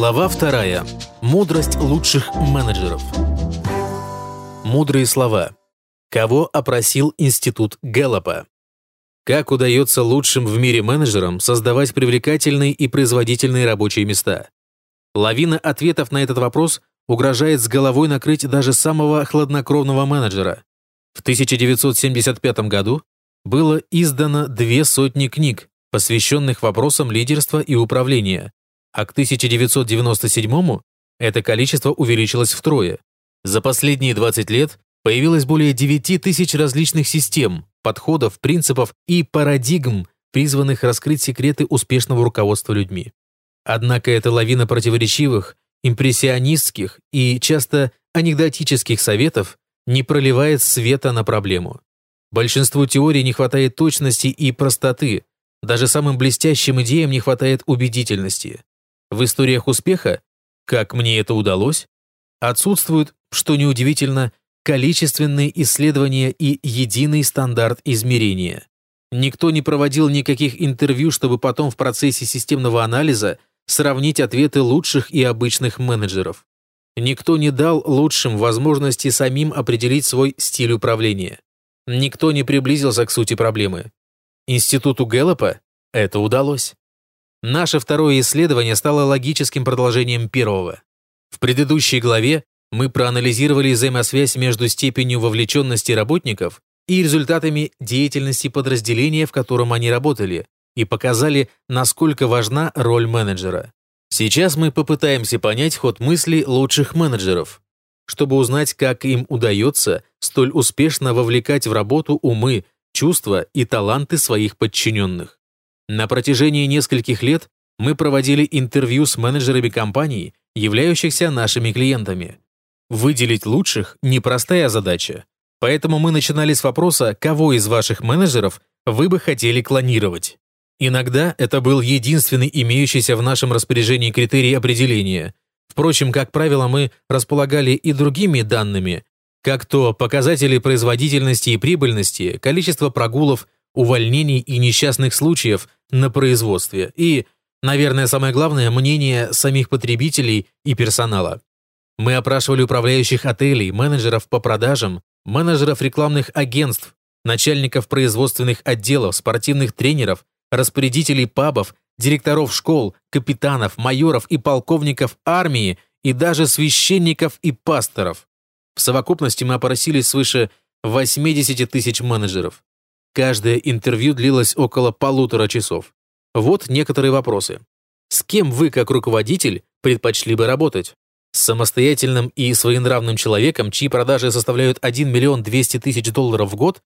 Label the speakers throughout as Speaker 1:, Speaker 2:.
Speaker 1: Глава вторая. Мудрость лучших менеджеров. Мудрые слова. Кого опросил Институт Гэллопа? Как удается лучшим в мире менеджерам создавать привлекательные и производительные рабочие места? Лавина ответов на этот вопрос угрожает с головой накрыть даже самого хладнокровного менеджера. В 1975 году было издано две сотни книг, посвященных вопросам лидерства и управления, а к 1997 это количество увеличилось втрое. За последние 20 лет появилось более 9 тысяч различных систем, подходов, принципов и парадигм, призванных раскрыть секреты успешного руководства людьми. Однако эта лавина противоречивых, импрессионистских и часто анекдотических советов не проливает света на проблему. Большинству теорий не хватает точности и простоты, даже самым блестящим идеям не хватает убедительности. В историях успеха, как мне это удалось, отсутствуют, что неудивительно, количественные исследования и единый стандарт измерения. Никто не проводил никаких интервью, чтобы потом в процессе системного анализа сравнить ответы лучших и обычных менеджеров. Никто не дал лучшим возможности самим определить свой стиль управления. Никто не приблизился к сути проблемы. Институту Гэллопа это удалось. Наше второе исследование стало логическим продолжением первого. В предыдущей главе мы проанализировали взаимосвязь между степенью вовлеченности работников и результатами деятельности подразделения, в котором они работали, и показали, насколько важна роль менеджера. Сейчас мы попытаемся понять ход мысли лучших менеджеров, чтобы узнать, как им удается столь успешно вовлекать в работу умы, чувства и таланты своих подчиненных. На протяжении нескольких лет мы проводили интервью с менеджерами компаний, являющихся нашими клиентами. Выделить лучших – непростая задача, поэтому мы начинали с вопроса, кого из ваших менеджеров вы бы хотели клонировать. Иногда это был единственный имеющийся в нашем распоряжении критерий определения. Впрочем, как правило, мы располагали и другими данными, как то показатели производительности и прибыльности, количество прогулов, увольнений и несчастных случаев на производстве и, наверное, самое главное, мнение самих потребителей и персонала. Мы опрашивали управляющих отелей, менеджеров по продажам, менеджеров рекламных агентств, начальников производственных отделов, спортивных тренеров, распорядителей пабов, директоров школ, капитанов, майоров и полковников армии и даже священников и пасторов. В совокупности мы опросили свыше 80 тысяч менеджеров. Каждое интервью длилось около полутора часов. Вот некоторые вопросы. С кем вы, как руководитель, предпочли бы работать? С самостоятельным и своенравным человеком, чьи продажи составляют 1 миллион 200 тысяч долларов в год,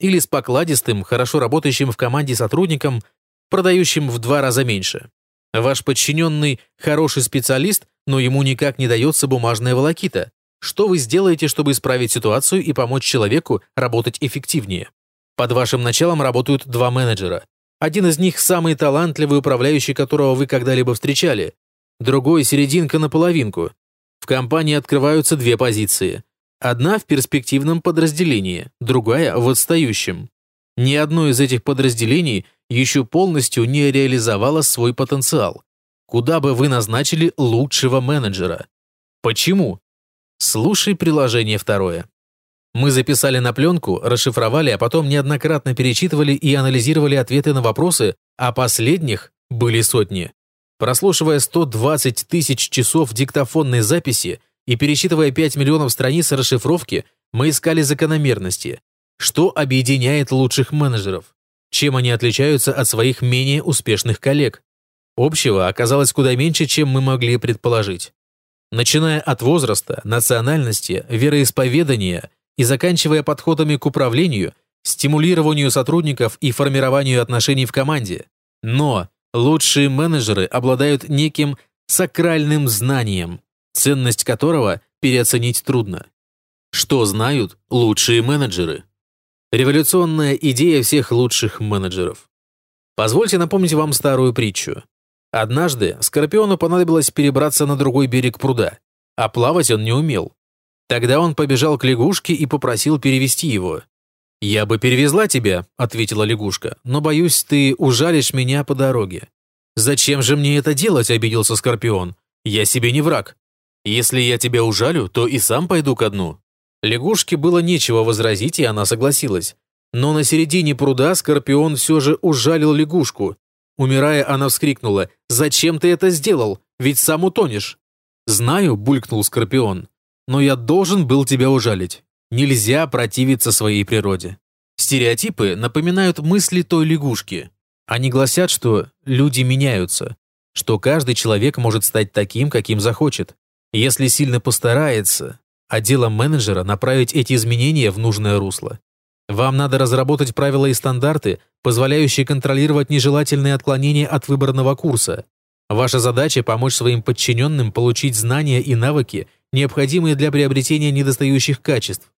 Speaker 1: или с покладистым, хорошо работающим в команде сотрудником, продающим в два раза меньше? Ваш подчиненный – хороший специалист, но ему никак не дается бумажная волокита. Что вы сделаете, чтобы исправить ситуацию и помочь человеку работать эффективнее? Под вашим началом работают два менеджера. Один из них самый талантливый управляющий, которого вы когда-либо встречали. Другой – серединка на половинку. В компании открываются две позиции. Одна в перспективном подразделении, другая в отстающем. Ни одно из этих подразделений еще полностью не реализовало свой потенциал. Куда бы вы назначили лучшего менеджера? Почему? Слушай приложение второе. Мы записали на пленку, расшифровали, а потом неоднократно перечитывали и анализировали ответы на вопросы, а последних были сотни. Прослушивая 120 тысяч часов диктофонной записи и пересчитывая 5 миллионов страниц расшифровки, мы искали закономерности. Что объединяет лучших менеджеров? Чем они отличаются от своих менее успешных коллег? Общего оказалось куда меньше, чем мы могли предположить. Начиная от возраста, национальности, вероисповедания и заканчивая подходами к управлению, стимулированию сотрудников и формированию отношений в команде. Но лучшие менеджеры обладают неким сакральным знанием, ценность которого переоценить трудно. Что знают лучшие менеджеры? Революционная идея всех лучших менеджеров. Позвольте напомнить вам старую притчу. Однажды Скорпиону понадобилось перебраться на другой берег пруда, а плавать он не умел. Тогда он побежал к лягушке и попросил перевести его. «Я бы перевезла тебя», — ответила лягушка, «но, боюсь, ты ужалишь меня по дороге». «Зачем же мне это делать?» — обиделся Скорпион. Я себе не враг. Если я тебя ужалю, то и сам пойду ко дну». Лягушке было нечего возразить, и она согласилась. Но на середине пруда Скорпион все же ужалил лягушку. Умирая, она вскрикнула «Зачем ты это сделал? Ведь сам утонешь». «Знаю», — булькнул Скорпион, «но я должен был тебя ужалить. Нельзя противиться своей природе». Стереотипы напоминают мысли той лягушки. Они гласят, что люди меняются, что каждый человек может стать таким, каким захочет, если сильно постарается, а дело менеджера направить эти изменения в нужное русло. Вам надо разработать правила и стандарты, позволяющие контролировать нежелательные отклонения от выбранного курса. Ваша задача – помочь своим подчиненным получить знания и навыки, необходимые для приобретения недостающих качеств.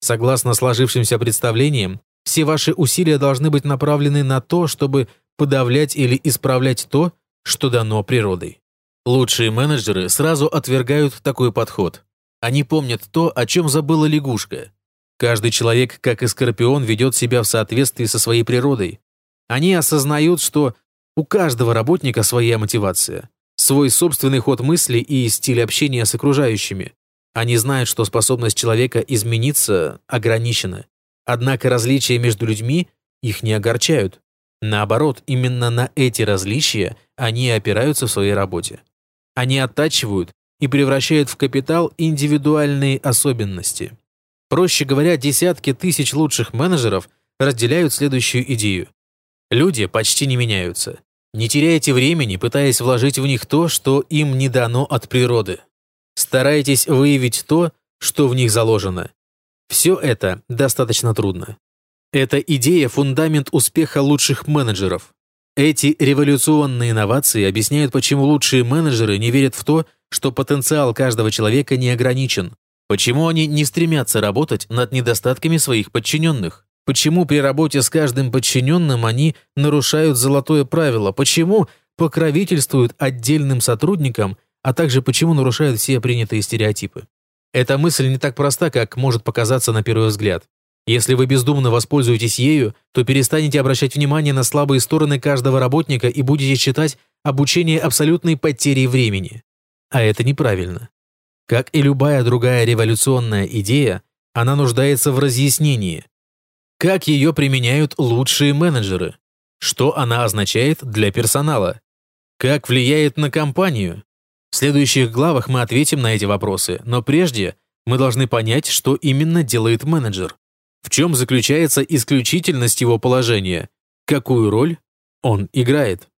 Speaker 1: Согласно сложившимся представлениям, все ваши усилия должны быть направлены на то, чтобы подавлять или исправлять то, что дано природой. Лучшие менеджеры сразу отвергают такой подход. Они помнят то, о чем забыла лягушка. Каждый человек, как и скорпион, ведет себя в соответствии со своей природой. Они осознают, что у каждого работника своя мотивация, свой собственный ход мысли и стиль общения с окружающими. Они знают, что способность человека измениться ограничена. Однако различия между людьми их не огорчают. Наоборот, именно на эти различия они опираются в своей работе. Они оттачивают и превращают в капитал индивидуальные особенности. Проще говоря, десятки тысяч лучших менеджеров разделяют следующую идею. Люди почти не меняются. Не теряйте времени, пытаясь вложить в них то, что им не дано от природы. Старайтесь выявить то, что в них заложено. Все это достаточно трудно. Эта идея – фундамент успеха лучших менеджеров. Эти революционные инновации объясняют, почему лучшие менеджеры не верят в то, что потенциал каждого человека не ограничен. Почему они не стремятся работать над недостатками своих подчиненных? Почему при работе с каждым подчиненным они нарушают золотое правило? Почему покровительствуют отдельным сотрудникам а также почему нарушают все принятые стереотипы. Эта мысль не так проста, как может показаться на первый взгляд. Если вы бездумно воспользуетесь ею, то перестанете обращать внимание на слабые стороны каждого работника и будете считать обучение абсолютной потерей времени. А это неправильно. Как и любая другая революционная идея, она нуждается в разъяснении. Как ее применяют лучшие менеджеры? Что она означает для персонала? Как влияет на компанию? В следующих главах мы ответим на эти вопросы, но прежде мы должны понять, что именно делает менеджер. В чем заключается исключительность его положения, какую роль он играет.